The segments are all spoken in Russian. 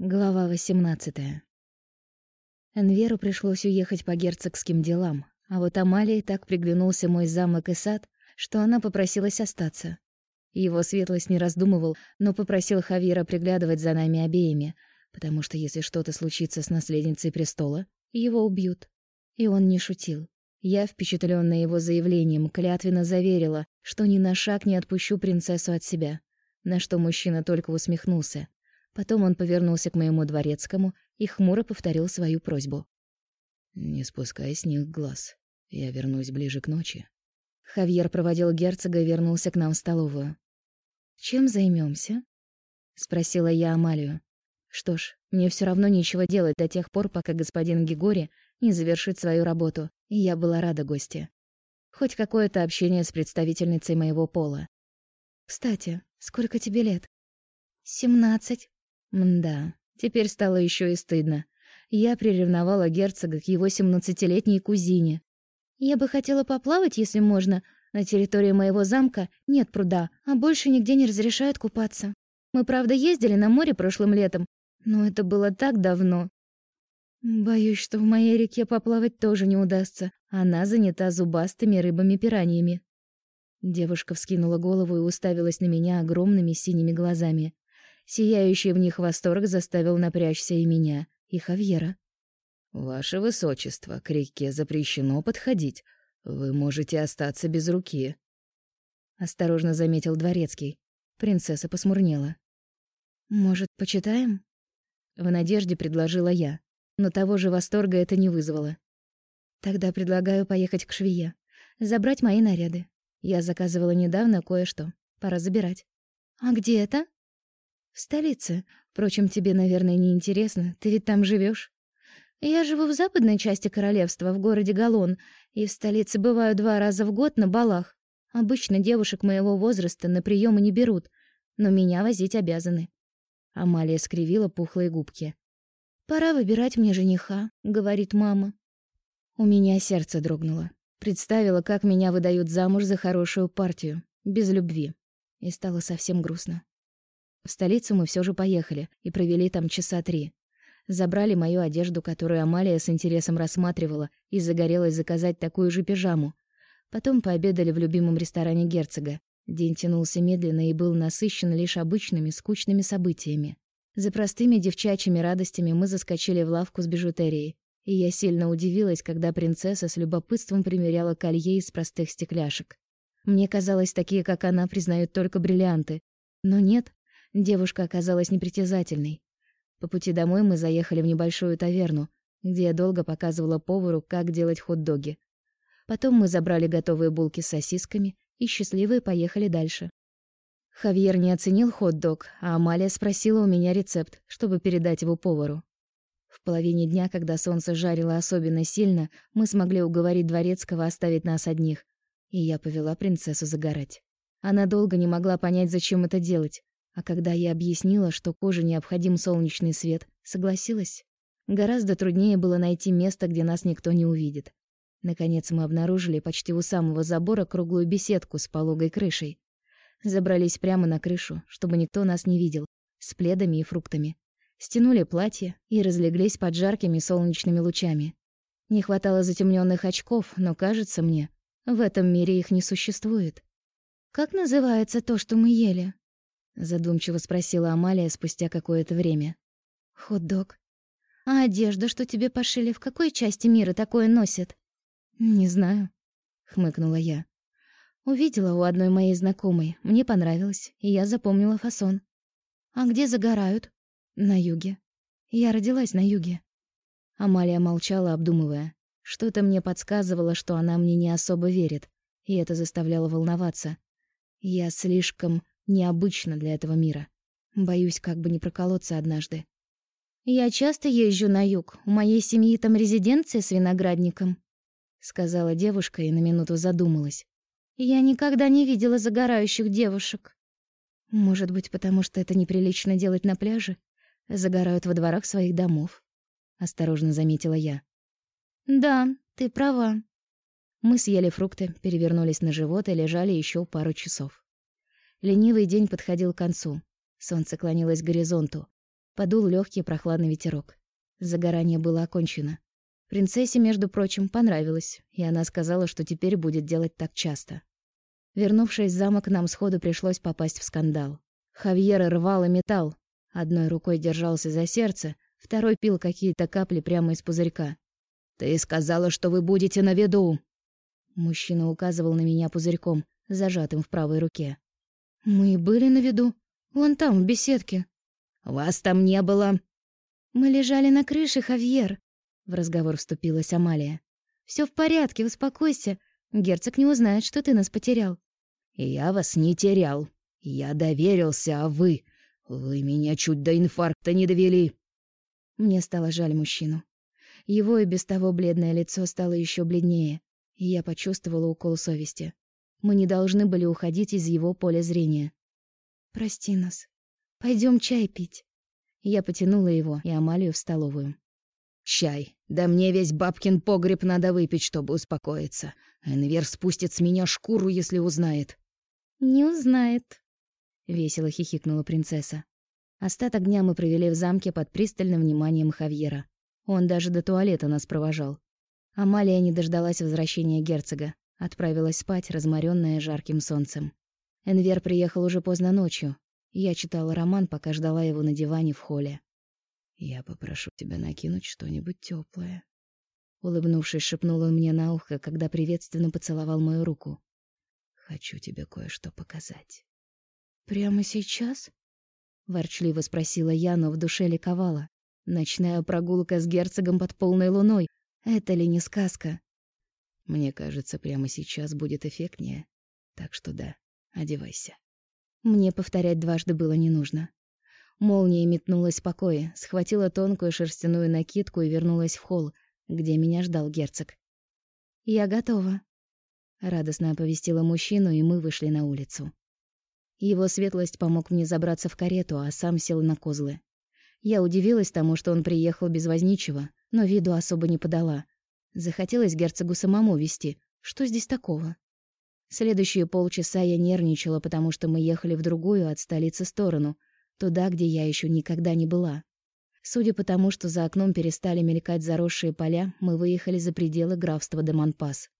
Глава 18. Энверу пришлось уехать по герцогским делам, а вот Амалии так приглянулся мой замок и сад, что она попросилась остаться. Его светлость не раздумывал, но попросил Хавьера приглядывать за нами обеими, потому что если что-то случится с наследницей престола, его убьют. И он не шутил. Я, впечатленная его заявлением, клятвенно заверила, что ни на шаг не отпущу принцессу от себя, на что мужчина только усмехнулся. Потом он повернулся к моему дворецкому и хмуро повторил свою просьбу. «Не спускай с них глаз. Я вернусь ближе к ночи». Хавьер проводил герцога и вернулся к нам в столовую. «Чем займемся? спросила я Амалию. Что ж, мне все равно нечего делать до тех пор, пока господин Гигори не завершит свою работу, и я была рада гости. Хоть какое-то общение с представительницей моего пола. «Кстати, сколько тебе лет?» «Семнадцать», Мда, теперь стало еще и стыдно. Я приревновала герцога к его семнадцатилетней кузине. Я бы хотела поплавать, если можно. На территории моего замка нет пруда, а больше нигде не разрешают купаться. Мы, правда, ездили на море прошлым летом, но это было так давно. Боюсь, что в моей реке поплавать тоже не удастся. Она занята зубастыми рыбами-пираньями. Девушка вскинула голову и уставилась на меня огромными синими глазами. Сияющий в них восторг заставил напрячься и меня, и Хавьера. «Ваше высочество, к реке запрещено подходить. Вы можете остаться без руки», — осторожно заметил дворецкий. Принцесса посмурнела. «Может, почитаем?» В надежде предложила я, но того же восторга это не вызвало. «Тогда предлагаю поехать к швее, забрать мои наряды. Я заказывала недавно кое-что. Пора забирать». «А где это?» В столице. Впрочем, тебе, наверное, не интересно. Ты ведь там живешь. Я живу в западной части королевства, в городе Галон, и в столице бываю два раза в год на балах. Обычно девушек моего возраста на приемы не берут, но меня возить обязаны. Амалия скривила пухлые губки. Пора выбирать мне жениха, говорит мама. У меня сердце дрогнуло. Представила, как меня выдают замуж за хорошую партию, без любви, и стало совсем грустно. В столицу мы все же поехали и провели там часа три. Забрали мою одежду, которую Амалия с интересом рассматривала, и загорелась заказать такую же пижаму. Потом пообедали в любимом ресторане герцога. День тянулся медленно и был насыщен лишь обычными скучными событиями. За простыми девчачьими радостями мы заскочили в лавку с бижутерией, и я сильно удивилась, когда принцесса с любопытством примеряла колье из простых стекляшек. Мне казалось, такие, как она, признают только бриллианты. Но нет, Девушка оказалась непритязательной. По пути домой мы заехали в небольшую таверну, где я долго показывала повару, как делать хот-доги. Потом мы забрали готовые булки с сосисками и счастливые поехали дальше. Хавьер не оценил хот-дог, а Амалия спросила у меня рецепт, чтобы передать его повару. В половине дня, когда солнце жарило особенно сильно, мы смогли уговорить дворецкого оставить нас одних, и я повела принцессу загорать. Она долго не могла понять, зачем это делать, а когда я объяснила, что коже необходим солнечный свет, согласилась. Гораздо труднее было найти место, где нас никто не увидит. Наконец мы обнаружили почти у самого забора круглую беседку с пологой крышей. Забрались прямо на крышу, чтобы никто нас не видел, с пледами и фруктами. Стянули платье и разлеглись под жаркими солнечными лучами. Не хватало затемненных очков, но, кажется мне, в этом мире их не существует. «Как называется то, что мы ели?» Задумчиво спросила Амалия спустя какое-то время. Хот-дог. А одежда, что тебе пошили, в какой части мира такое носят? Не знаю, хмыкнула я. Увидела у одной моей знакомой, мне понравилось, и я запомнила фасон. А где загорают? На юге. Я родилась на юге. Амалия молчала, обдумывая. Что-то мне подсказывало, что она мне не особо верит, и это заставляло волноваться. Я слишком необычно для этого мира. Боюсь, как бы не проколоться однажды. «Я часто езжу на юг. У моей семьи там резиденция с виноградником», — сказала девушка и на минуту задумалась. «Я никогда не видела загорающих девушек». «Может быть, потому что это неприлично делать на пляже? Загорают во дворах своих домов», — осторожно заметила я. «Да, ты права». Мы съели фрукты, перевернулись на живот и лежали еще пару часов. Ленивый день подходил к концу. Солнце клонилось к горизонту. Подул легкий прохладный ветерок. Загорание было окончено. Принцессе, между прочим, понравилось, и она сказала, что теперь будет делать так часто. Вернувшись в замок, нам сходу пришлось попасть в скандал. Хавьер рвал и металл. Одной рукой держался за сердце, второй пил какие-то капли прямо из пузырька. «Ты сказала, что вы будете на виду!» Мужчина указывал на меня пузырьком, зажатым в правой руке. «Мы были на виду. Вон там, в беседке». «Вас там не было». «Мы лежали на крыше, Хавьер», — в разговор вступилась Амалия. Все в порядке, успокойся. Герцог не узнает, что ты нас потерял». «Я вас не терял. Я доверился, а вы... Вы меня чуть до инфаркта не довели». Мне стало жаль мужчину. Его и без того бледное лицо стало еще бледнее, и я почувствовала укол совести. Мы не должны были уходить из его поля зрения. «Прости нас. Пойдем чай пить». Я потянула его и Амалию в столовую. «Чай. Да мне весь бабкин погреб надо выпить, чтобы успокоиться. Энвер спустит с меня шкуру, если узнает». «Не узнает», — весело хихикнула принцесса. Остаток дня мы провели в замке под пристальным вниманием Хавьера. Он даже до туалета нас провожал. Амалия не дождалась возвращения герцога, отправилась спать, разморенная жарким солнцем. Энвер приехал уже поздно ночью. Я читала роман, пока ждала его на диване в холле. «Я попрошу тебя накинуть что-нибудь теплое. Улыбнувшись, шепнул он мне на ухо, когда приветственно поцеловал мою руку. «Хочу тебе кое-что показать». «Прямо сейчас?» Ворчливо спросила я, но в душе ликовала. Ночная прогулка с герцогом под полной луной. Это ли не сказка? Мне кажется, прямо сейчас будет эффектнее. Так что да, одевайся. Мне повторять дважды было не нужно. Молния метнулась в покое, схватила тонкую шерстяную накидку и вернулась в холл, где меня ждал герцог. «Я готова», — радостно оповестила мужчину, и мы вышли на улицу. Его светлость помог мне забраться в карету, а сам сел на козлы. Я удивилась тому, что он приехал без возничего, но виду особо не подала. Захотелось герцогу самому вести. Что здесь такого? Следующие полчаса я нервничала, потому что мы ехали в другую от столицы сторону, туда, где я еще никогда не была. Судя по тому, что за окном перестали мелькать заросшие поля, мы выехали за пределы графства Демонпас.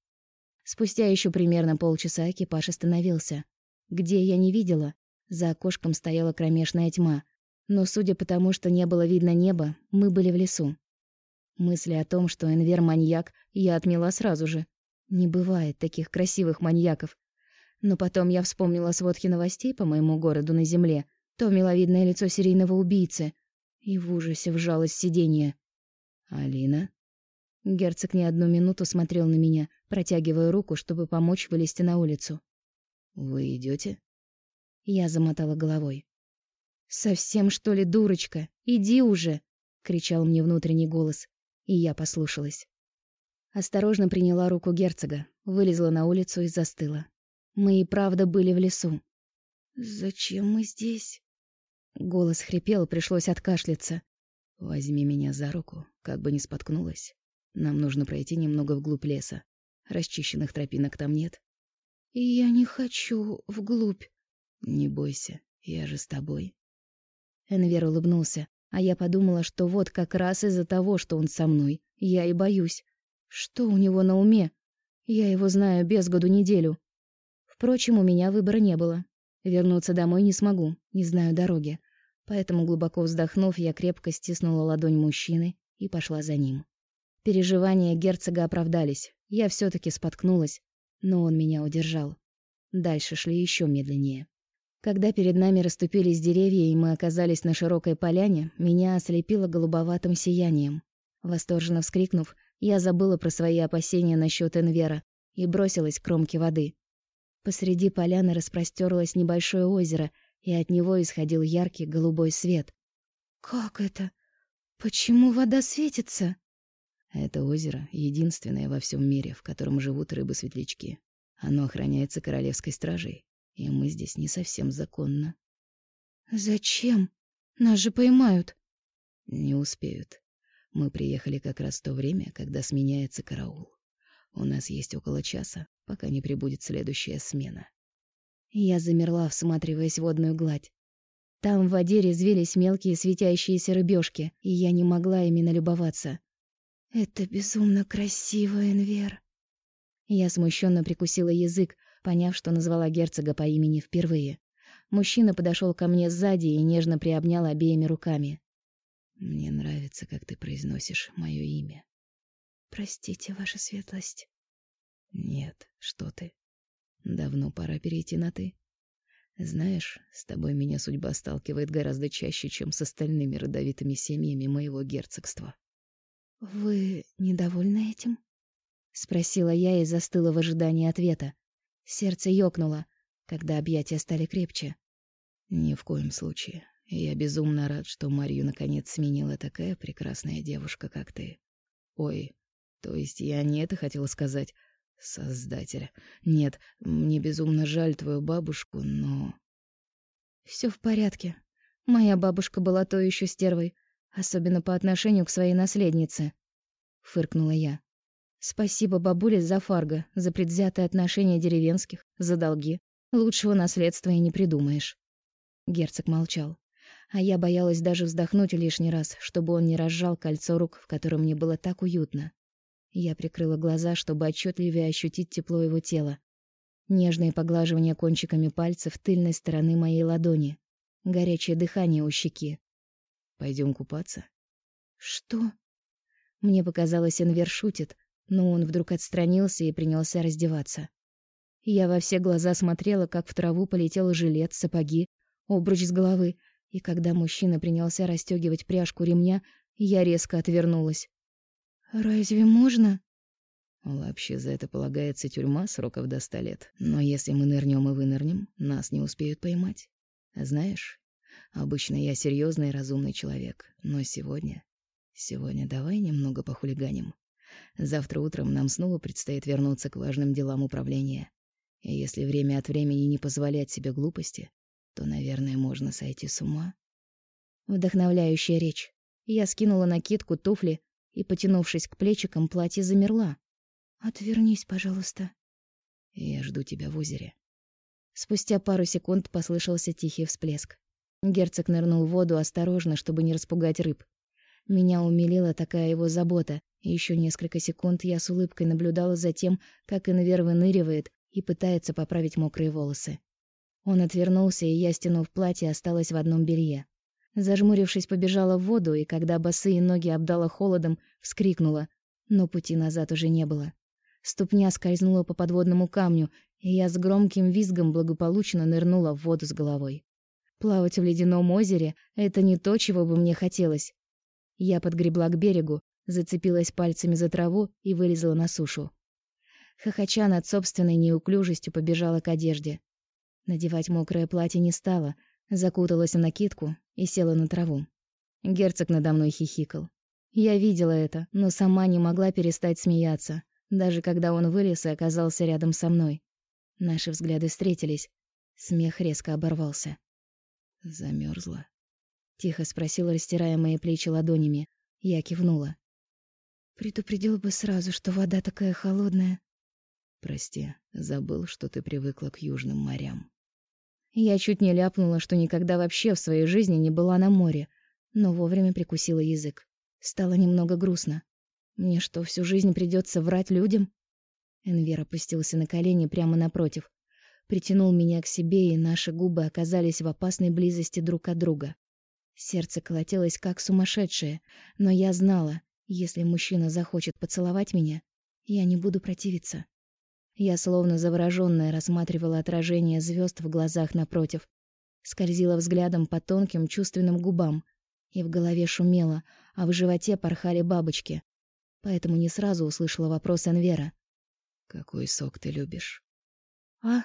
Спустя еще примерно полчаса экипаж остановился. Где я не видела, за окошком стояла кромешная тьма, но судя по тому, что не было видно неба, мы были в лесу. Мысли о том, что Энвер маньяк, я отмела сразу же. Не бывает таких красивых маньяков. Но потом я вспомнила сводки новостей по моему городу на земле, то миловидное лицо серийного убийцы, и в ужасе вжалось сиденье. «Алина?» Герцог не одну минуту смотрел на меня, протягивая руку, чтобы помочь вылезти на улицу. «Вы идете? Я замотала головой. «Совсем, что ли, дурочка? Иди уже!» — кричал мне внутренний голос, и я послушалась. Осторожно приняла руку герцога, вылезла на улицу и застыла. Мы и правда были в лесу. «Зачем мы здесь?» Голос хрипел, пришлось откашляться. «Возьми меня за руку, как бы не споткнулась. Нам нужно пройти немного вглубь леса. Расчищенных тропинок там нет». «Я не хочу вглубь». «Не бойся, я же с тобой». Энвер улыбнулся, а я подумала, что вот как раз из-за того, что он со мной, я и боюсь. Что у него на уме? Я его знаю без году неделю. Впрочем, у меня выбора не было. Вернуться домой не смогу, не знаю дороги. Поэтому, глубоко вздохнув, я крепко стиснула ладонь мужчины и пошла за ним. Переживания герцога оправдались. Я все таки споткнулась, но он меня удержал. Дальше шли еще медленнее. Когда перед нами расступились деревья, и мы оказались на широкой поляне, меня ослепило голубоватым сиянием. Восторженно вскрикнув, я забыла про свои опасения насчет Энвера и бросилась к кромке воды. Посреди поляны распростерлось небольшое озеро, и от него исходил яркий голубой свет. «Как это? Почему вода светится?» Это озеро — единственное во всем мире, в котором живут рыбы-светлячки. Оно охраняется королевской стражей, и мы здесь не совсем законно. Зачем? Нас же поймают. Не успеют. Мы приехали как раз в то время, когда сменяется караул. У нас есть около часа, пока не прибудет следующая смена. Я замерла, всматриваясь в водную гладь. Там в воде резвились мелкие светящиеся рыбешки, и я не могла ими налюбоваться. «Это безумно красиво, Энвер». Я смущенно прикусила язык, поняв, что назвала герцога по имени впервые. Мужчина подошел ко мне сзади и нежно приобнял обеими руками. «Мне нравится, как ты произносишь мое имя». «Простите, ваша светлость». «Нет, что ты. Давно пора перейти на «ты». Знаешь, с тобой меня судьба сталкивает гораздо чаще, чем с остальными родовитыми семьями моего герцогства». «Вы недовольны этим?» — спросила я и застыла в ожидании ответа. Сердце ёкнуло, когда объятия стали крепче. «Ни в коем случае. Я безумно рад, что Марию наконец сменила такая прекрасная девушка, как ты. Ой, то есть я не это хотела сказать, Создатель. Нет, мне безумно жаль твою бабушку, но... Все в порядке. Моя бабушка была то еще стервой, особенно по отношению к своей наследнице. Фыркнула я. Спасибо бабуле за фарго, за предвзятое отношение деревенских, за долги. Лучшего наследства и не придумаешь. Герцог молчал. А я боялась даже вздохнуть лишний раз, чтобы он не разжал кольцо рук, в котором мне было так уютно. Я прикрыла глаза, чтобы отчетливее ощутить тепло его тела. Нежные поглаживания кончиками пальцев тыльной стороны моей ладони. Горячее дыхание у щеки. Пойдем купаться. Что? Мне показалось, Энвер шутит, но он вдруг отстранился и принялся раздеваться. Я во все глаза смотрела, как в траву полетел жилет, сапоги, обруч с головы, и когда мужчина принялся расстегивать пряжку ремня, я резко отвернулась. «Разве можно?» «Вообще за это полагается тюрьма сроков до ста лет. Но если мы нырнем и вынырнем, нас не успеют поймать. Знаешь, обычно я серьезный и разумный человек, но сегодня... Сегодня давай немного похулиганим. Завтра утром нам снова предстоит вернуться к важным делам управления. И если время от времени не позволять себе глупости, то, наверное, можно сойти с ума». Вдохновляющая речь. Я скинула накидку, туфли и, потянувшись к плечикам, платье замерла. «Отвернись, пожалуйста». «Я жду тебя в озере». Спустя пару секунд послышался тихий всплеск. Герцог нырнул в воду осторожно, чтобы не распугать рыб. Меня умилила такая его забота, и ещё несколько секунд я с улыбкой наблюдала за тем, как Инвер выныривает и пытается поправить мокрые волосы. Он отвернулся, и я, стянув платье, осталась в одном белье. Зажмурившись, побежала в воду, и когда босые ноги обдала холодом, вскрикнула, но пути назад уже не было. Ступня скользнула по подводному камню, и я с громким визгом благополучно нырнула в воду с головой. Плавать в ледяном озере — это не то, чего бы мне хотелось. Я подгребла к берегу, зацепилась пальцами за траву и вылезла на сушу. Хохоча над собственной неуклюжестью побежала к одежде. Надевать мокрое платье не стала, закуталась в накидку и села на траву. Герцог надо мной хихикал. Я видела это, но сама не могла перестать смеяться, даже когда он вылез и оказался рядом со мной. Наши взгляды встретились. Смех резко оборвался. Замерзла? Тихо спросил, растирая мои плечи ладонями. Я кивнула. Предупредил бы сразу, что вода такая холодная. Прости, забыл, что ты привыкла к южным морям. Я чуть не ляпнула, что никогда вообще в своей жизни не была на море, но вовремя прикусила язык. Стало немного грустно. Мне что, всю жизнь придется врать людям? Энвер опустился на колени прямо напротив, притянул меня к себе, и наши губы оказались в опасной близости друг от друга. Сердце колотилось как сумасшедшее, но я знала, если мужчина захочет поцеловать меня, я не буду противиться. Я словно заворожённая рассматривала отражение звёзд в глазах напротив, скользила взглядом по тонким чувственным губам, и в голове шумело, а в животе порхали бабочки. Поэтому не сразу услышала вопрос Энвера. «Какой сок ты любишь?» «А?»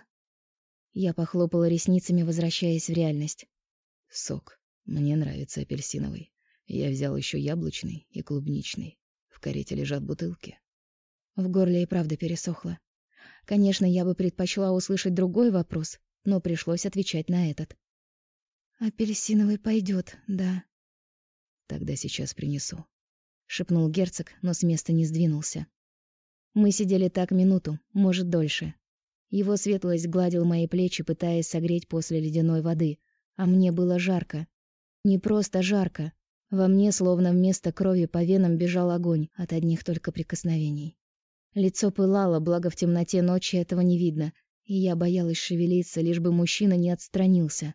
Я похлопала ресницами, возвращаясь в реальность. «Сок. Мне нравится апельсиновый. Я взял ещё яблочный и клубничный. В карете лежат бутылки». В горле и правда пересохло. Конечно, я бы предпочла услышать другой вопрос, но пришлось отвечать на этот. «Апельсиновый пойдет, да». «Тогда сейчас принесу», — шепнул герцог, но с места не сдвинулся. Мы сидели так минуту, может, дольше. Его светлость гладил мои плечи, пытаясь согреть после ледяной воды, а мне было жарко. Не просто жарко. Во мне, словно вместо крови по венам, бежал огонь от одних только прикосновений. Лицо пылало, благо в темноте ночи этого не видно, и я боялась шевелиться, лишь бы мужчина не отстранился.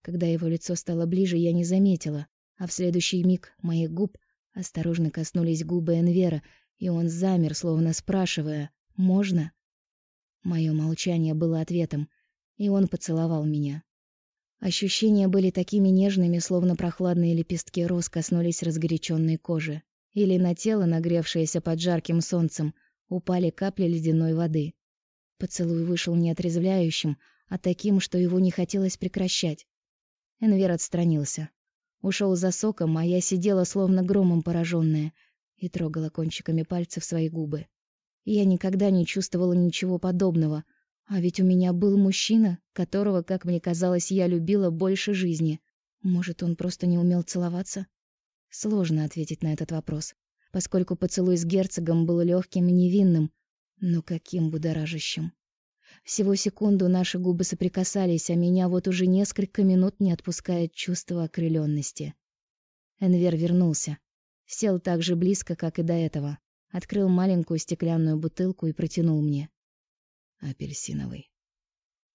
Когда его лицо стало ближе, я не заметила, а в следующий миг моих губ осторожно коснулись губы Энвера, и он замер, словно спрашивая «Можно?». Мое молчание было ответом, и он поцеловал меня. Ощущения были такими нежными, словно прохладные лепестки роз коснулись разгоряченной кожи, или на тело, нагревшееся под жарким солнцем, упали капли ледяной воды. Поцелуй вышел не отрезвляющим, а таким, что его не хотелось прекращать. Энвер отстранился. Ушел за соком, а я сидела словно громом пораженная и трогала кончиками пальцев свои губы. Я никогда не чувствовала ничего подобного, а ведь у меня был мужчина, которого, как мне казалось, я любила больше жизни. Может, он просто не умел целоваться? Сложно ответить на этот вопрос, поскольку поцелуй с герцогом был легким и невинным, но каким будоражащим. Всего секунду наши губы соприкасались, а меня вот уже несколько минут не отпускает чувство окрыленности. Энвер вернулся. Сел так же близко, как и до этого. Открыл маленькую стеклянную бутылку и протянул мне. Апельсиновый.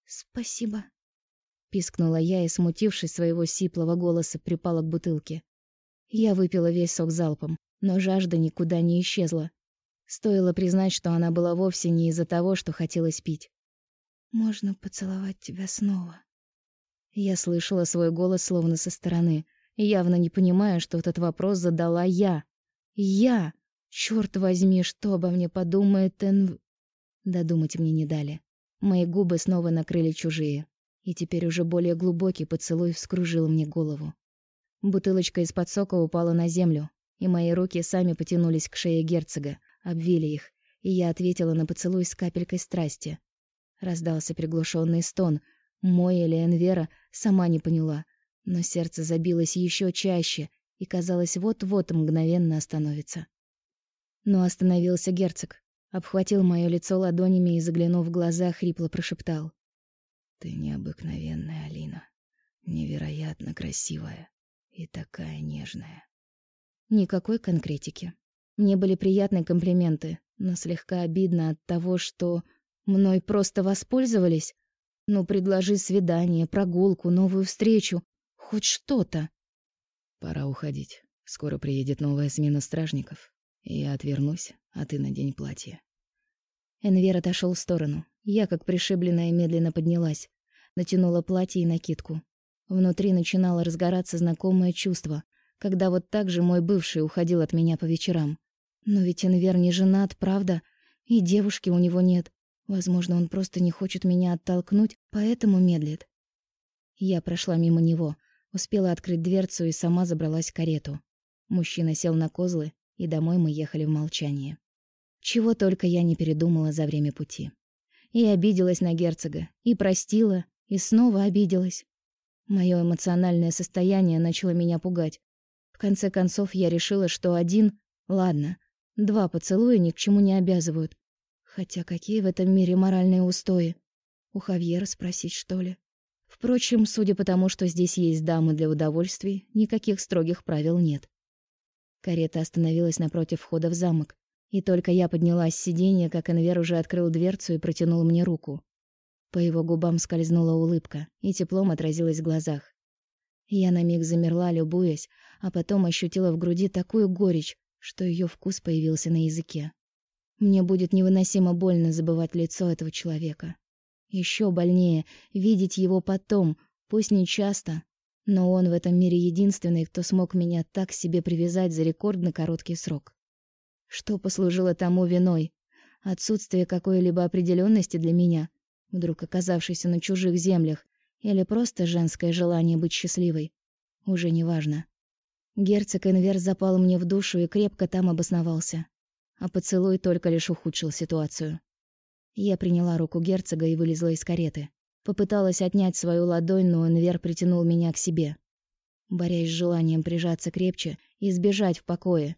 «Спасибо», — пискнула я и, смутившись своего сиплого голоса, припала к бутылке. Я выпила весь сок залпом, но жажда никуда не исчезла. Стоило признать, что она была вовсе не из-за того, что хотелось пить. «Можно поцеловать тебя снова?» Я слышала свой голос словно со стороны, явно не понимая, что этот вопрос задала я. Я! Чёрт возьми, что обо мне подумает Эн... Додумать мне не дали. Мои губы снова накрыли чужие, и теперь уже более глубокий поцелуй вскружил мне голову. Бутылочка из-под сока упала на землю, и мои руки сами потянулись к шее герцога, обвили их, и я ответила на поцелуй с капелькой страсти. Раздался приглушенный стон. Мой или Энвера сама не поняла, но сердце забилось еще чаще и казалось вот-вот мгновенно остановится. Но остановился герцог, обхватил моё лицо ладонями и заглянув в глаза, хрипло прошептал: "Ты необыкновенная, Алина, невероятно красивая и такая нежная". Никакой конкретики. Мне были приятные комплименты, но слегка обидно от того, что мной просто воспользовались. Ну, предложи свидание, прогулку, новую встречу, хоть что-то. Пора уходить. Скоро приедет новая смена стражников. Я отвернусь, а ты надень платье. Энвер отошел в сторону. Я, как пришибленная, медленно поднялась, натянула платье и накидку. Внутри начинало разгораться знакомое чувство, когда вот так же мой бывший уходил от меня по вечерам. Но ведь Энвер не женат, правда? И девушки у него нет. Возможно, он просто не хочет меня оттолкнуть, поэтому медлит. Я прошла мимо него, успела открыть дверцу и сама забралась в карету. Мужчина сел на козлы, и домой мы ехали в молчании. Чего только я не передумала за время пути. И обиделась на герцога, и простила, и снова обиделась. Моё эмоциональное состояние начало меня пугать. В конце концов, я решила, что один... Ладно, Два поцелуя ни к чему не обязывают. Хотя какие в этом мире моральные устои? У Хавьера спросить, что ли? Впрочем, судя по тому, что здесь есть дамы для удовольствий, никаких строгих правил нет. Карета остановилась напротив входа в замок, и только я поднялась с сиденья, как Энвер уже открыл дверцу и протянул мне руку. По его губам скользнула улыбка, и теплом отразилась в глазах. Я на миг замерла, любуясь, а потом ощутила в груди такую горечь, что ее вкус появился на языке. Мне будет невыносимо больно забывать лицо этого человека. Еще больнее видеть его потом, пусть не часто, но он в этом мире единственный, кто смог меня так себе привязать за рекордно короткий срок. Что послужило тому виной? Отсутствие какой-либо определенности для меня, вдруг оказавшейся на чужих землях, или просто женское желание быть счастливой? Уже не важно. Герцог Энвер запал мне в душу и крепко там обосновался. А поцелуй только лишь ухудшил ситуацию. Я приняла руку герцога и вылезла из кареты. Попыталась отнять свою ладонь, но Энвер притянул меня к себе. Борясь с желанием прижаться крепче и сбежать в покое,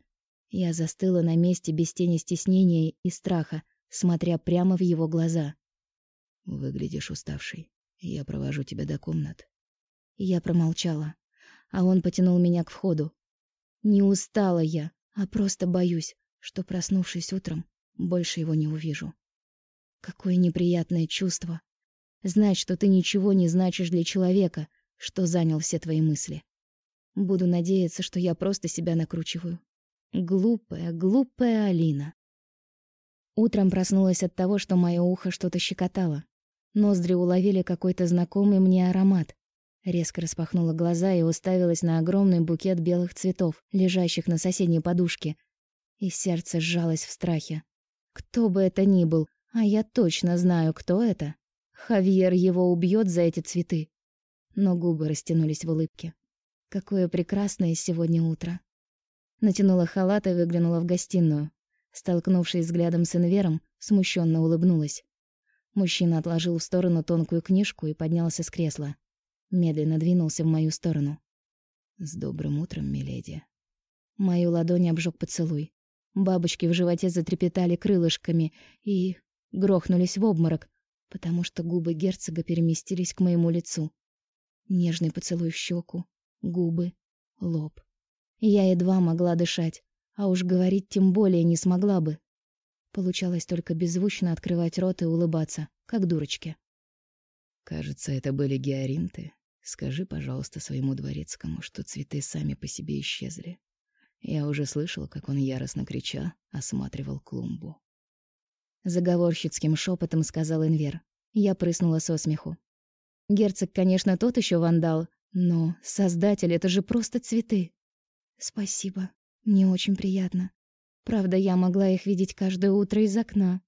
я застыла на месте без тени стеснения и страха, смотря прямо в его глаза. «Выглядишь уставшей. Я провожу тебя до комнат». Я промолчала, а он потянул меня к входу. Не устала я, а просто боюсь, что, проснувшись утром, больше его не увижу. Какое неприятное чувство. Знать, что ты ничего не значишь для человека, что занял все твои мысли. Буду надеяться, что я просто себя накручиваю. Глупая, глупая Алина. Утром проснулась от того, что мое ухо что-то щекотало. Ноздри уловили какой-то знакомый мне аромат. Резко распахнула глаза и уставилась на огромный букет белых цветов, лежащих на соседней подушке. И сердце сжалось в страхе. Кто бы это ни был, а я точно знаю, кто это. Хавьер его убьет за эти цветы. Но губы растянулись в улыбке. Какое прекрасное сегодня утро. Натянула халат и выглянула в гостиную. Столкнувшись взглядом с Инвером, смущенно улыбнулась. Мужчина отложил в сторону тонкую книжку и поднялся с кресла медленно двинулся в мою сторону. «С добрым утром, миледи». Мою ладонь обжег поцелуй. Бабочки в животе затрепетали крылышками и грохнулись в обморок, потому что губы герцога переместились к моему лицу. Нежный поцелуй в щеку, губы, лоб. Я едва могла дышать, а уж говорить тем более не смогла бы. Получалось только беззвучно открывать рот и улыбаться, как дурочке. Кажется, это были георинты, Скажи, пожалуйста, своему дворецкому, что цветы сами по себе исчезли. Я уже слышал, как он яростно крича осматривал клумбу. Заговорщицким шепотом сказал Инвер. Я прыснула со смеху. Герцог, конечно, тот еще вандал, но создатель — это же просто цветы. Спасибо, мне очень приятно. Правда, я могла их видеть каждое утро из окна.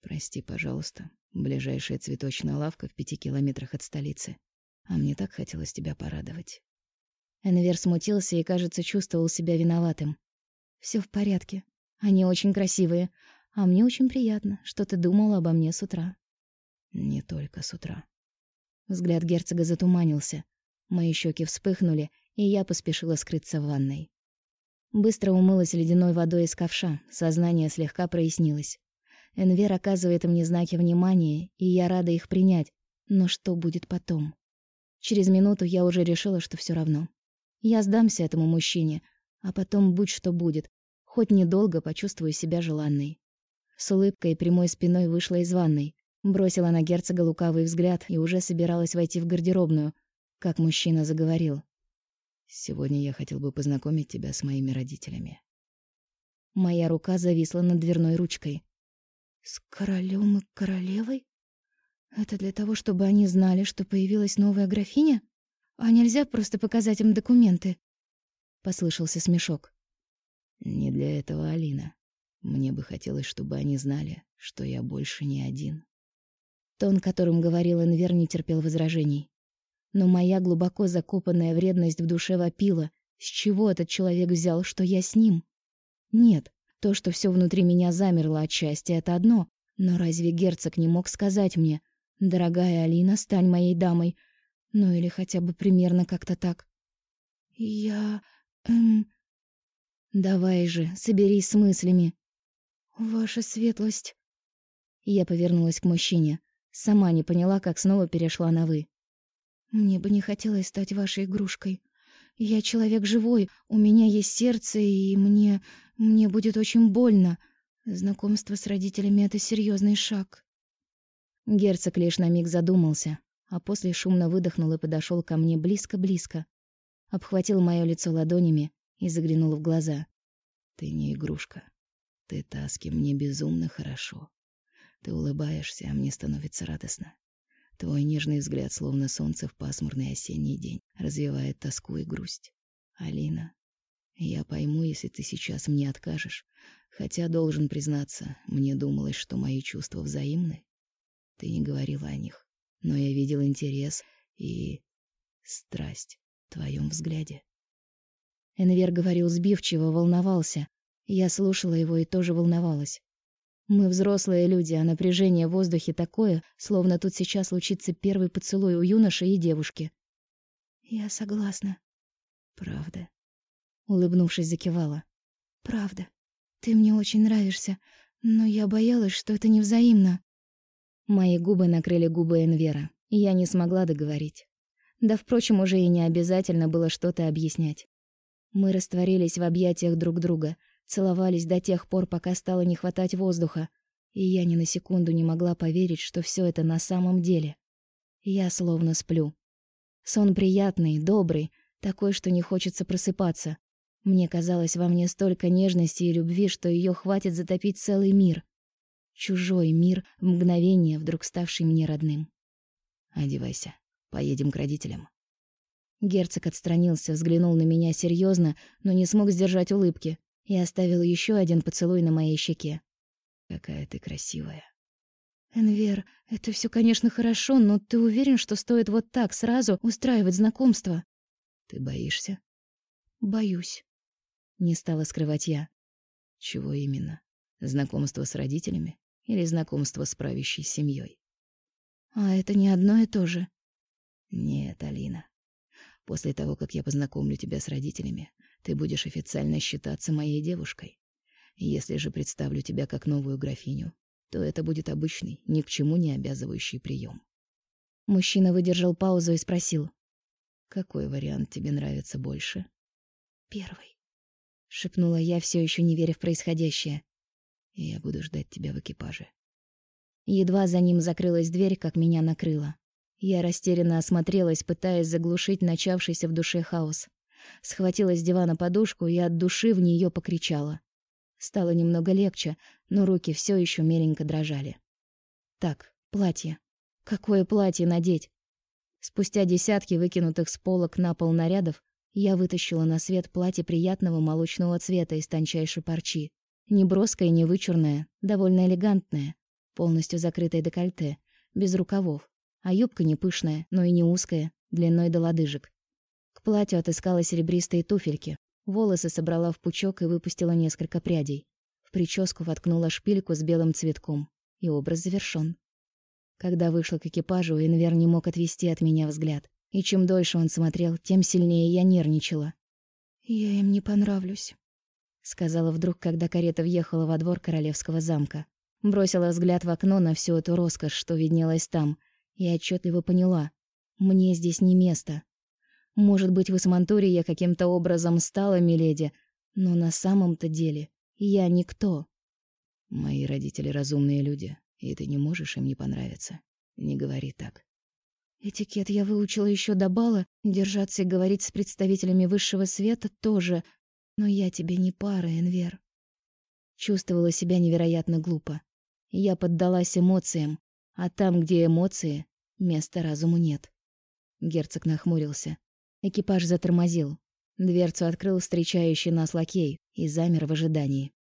Прости, пожалуйста. Ближайшая цветочная лавка в пяти километрах от столицы. А мне так хотелось тебя порадовать. Энвер смутился и, кажется, чувствовал себя виноватым. Все в порядке. Они очень красивые. А мне очень приятно, что ты думал обо мне с утра. Не только с утра. Взгляд герцога затуманился. Мои щеки вспыхнули, и я поспешила скрыться в ванной. Быстро умылась ледяной водой из ковша, сознание слегка прояснилось. Энвер оказывает мне знаки внимания, и я рада их принять. Но что будет потом? Через минуту я уже решила, что все равно. Я сдамся этому мужчине, а потом будь что будет, хоть недолго почувствую себя желанной. С улыбкой и прямой спиной вышла из ванной, бросила на герцога лукавый взгляд и уже собиралась войти в гардеробную, как мужчина заговорил. «Сегодня я хотел бы познакомить тебя с моими родителями». Моя рука зависла над дверной ручкой. «С королем и королевой?» Это для того, чтобы они знали, что появилась новая графиня? А нельзя просто показать им документы? Послышался смешок. Не для этого, Алина. Мне бы хотелось, чтобы они знали, что я больше не один. Тон, которым говорил Энвер, не терпел возражений. Но моя глубоко закопанная вредность в душе вопила. С чего этот человек взял, что я с ним? Нет, то, что все внутри меня замерло от счастья, это одно. Но разве герцог не мог сказать мне, «Дорогая Алина, стань моей дамой». Ну или хотя бы примерно как-то так. «Я... эм...» «Давай же, соберись с мыслями». «Ваша светлость...» Я повернулась к мужчине. Сама не поняла, как снова перешла на «вы». «Мне бы не хотелось стать вашей игрушкой. Я человек живой, у меня есть сердце, и мне... мне будет очень больно. Знакомство с родителями — это серьезный шаг». Герцог лишь на миг задумался, а после шумно выдохнул и подошел ко мне близко-близко. Обхватил моё лицо ладонями и заглянул в глаза. «Ты не игрушка. Ты та, с кем мне безумно хорошо. Ты улыбаешься, а мне становится радостно. Твой нежный взгляд, словно солнце в пасмурный осенний день, развивает тоску и грусть. Алина, я пойму, если ты сейчас мне откажешь, хотя, должен признаться, мне думалось, что мои чувства взаимны. Ты не говорила о них, но я видел интерес и страсть в твоем взгляде. Энвер говорил сбивчиво, волновался. Я слушала его и тоже волновалась. Мы взрослые люди, а напряжение в воздухе такое, словно тут сейчас случится первый поцелуй у юноши и девушки. Я согласна. Правда. Улыбнувшись, закивала. Правда. Ты мне очень нравишься, но я боялась, что это невзаимно. Мои губы накрыли губы Энвера, и я не смогла договорить. Да, впрочем, уже и не обязательно было что-то объяснять. Мы растворились в объятиях друг друга, целовались до тех пор, пока стало не хватать воздуха, и я ни на секунду не могла поверить, что все это на самом деле. Я словно сплю. Сон приятный, добрый, такой, что не хочется просыпаться. Мне казалось, во мне столько нежности и любви, что ее хватит затопить целый мир. Чужой мир, в мгновение вдруг ставший мне родным. «Одевайся, поедем к родителям». Герцог отстранился, взглянул на меня серьезно, но не смог сдержать улыбки и оставил еще один поцелуй на моей щеке. «Какая ты красивая». «Энвер, это все, конечно, хорошо, но ты уверен, что стоит вот так сразу устраивать знакомство?» «Ты боишься?» «Боюсь», — не стала скрывать я. «Чего именно? Знакомство с родителями или знакомство с правящей семьей? «А это не одно и то же?» «Нет, Алина. После того, как я познакомлю тебя с родителями, ты будешь официально считаться моей девушкой. Если же представлю тебя как новую графиню, то это будет обычный, ни к чему не обязывающий прием. Мужчина выдержал паузу и спросил. «Какой вариант тебе нравится больше?» «Первый», — шепнула я, все еще не веря в происходящее. «Я буду ждать тебя в экипаже». Едва за ним закрылась дверь, как меня накрыло. Я растерянно осмотрелась, пытаясь заглушить начавшийся в душе хаос. Схватила с дивана подушку и от души в нее покричала. Стало немного легче, но руки все еще меленько дрожали. Так, платье. Какое платье надеть? Спустя десятки выкинутых с полок на пол нарядов, я вытащила на свет платье приятного молочного цвета из тончайшей парчи. Не броское, не вычурное, довольно элегантное, полностью закрытое декольте, без рукавов, а юбка не пышная, но и не узкая, длиной до лодыжек. К платью отыскала серебристые туфельки, волосы собрала в пучок и выпустила несколько прядей. В прическу воткнула шпильку с белым цветком, и образ завершён. Когда вышла к экипажу, Инвер не мог отвести от меня взгляд, и чем дольше он смотрел, тем сильнее я нервничала. «Я им не понравлюсь», — сказала вдруг, когда карета въехала во двор королевского замка. Бросила взгляд в окно на всю эту роскошь, что виднелась там, и отчетливо поняла — мне здесь не место. Может быть, в Исмантуре я каким-то образом стала миледи, но на самом-то деле я никто. Мои родители разумные люди, и ты не можешь им не понравиться. Не говори так. Этикет я выучила еще до бала, держаться и говорить с представителями высшего света тоже, но я тебе не пара, Энвер. Чувствовала себя невероятно глупо. Я поддалась эмоциям, а там, где эмоции, места разуму нет. Герцог нахмурился. Экипаж затормозил. Дверцу открыл встречающий нас лакей и замер в ожидании.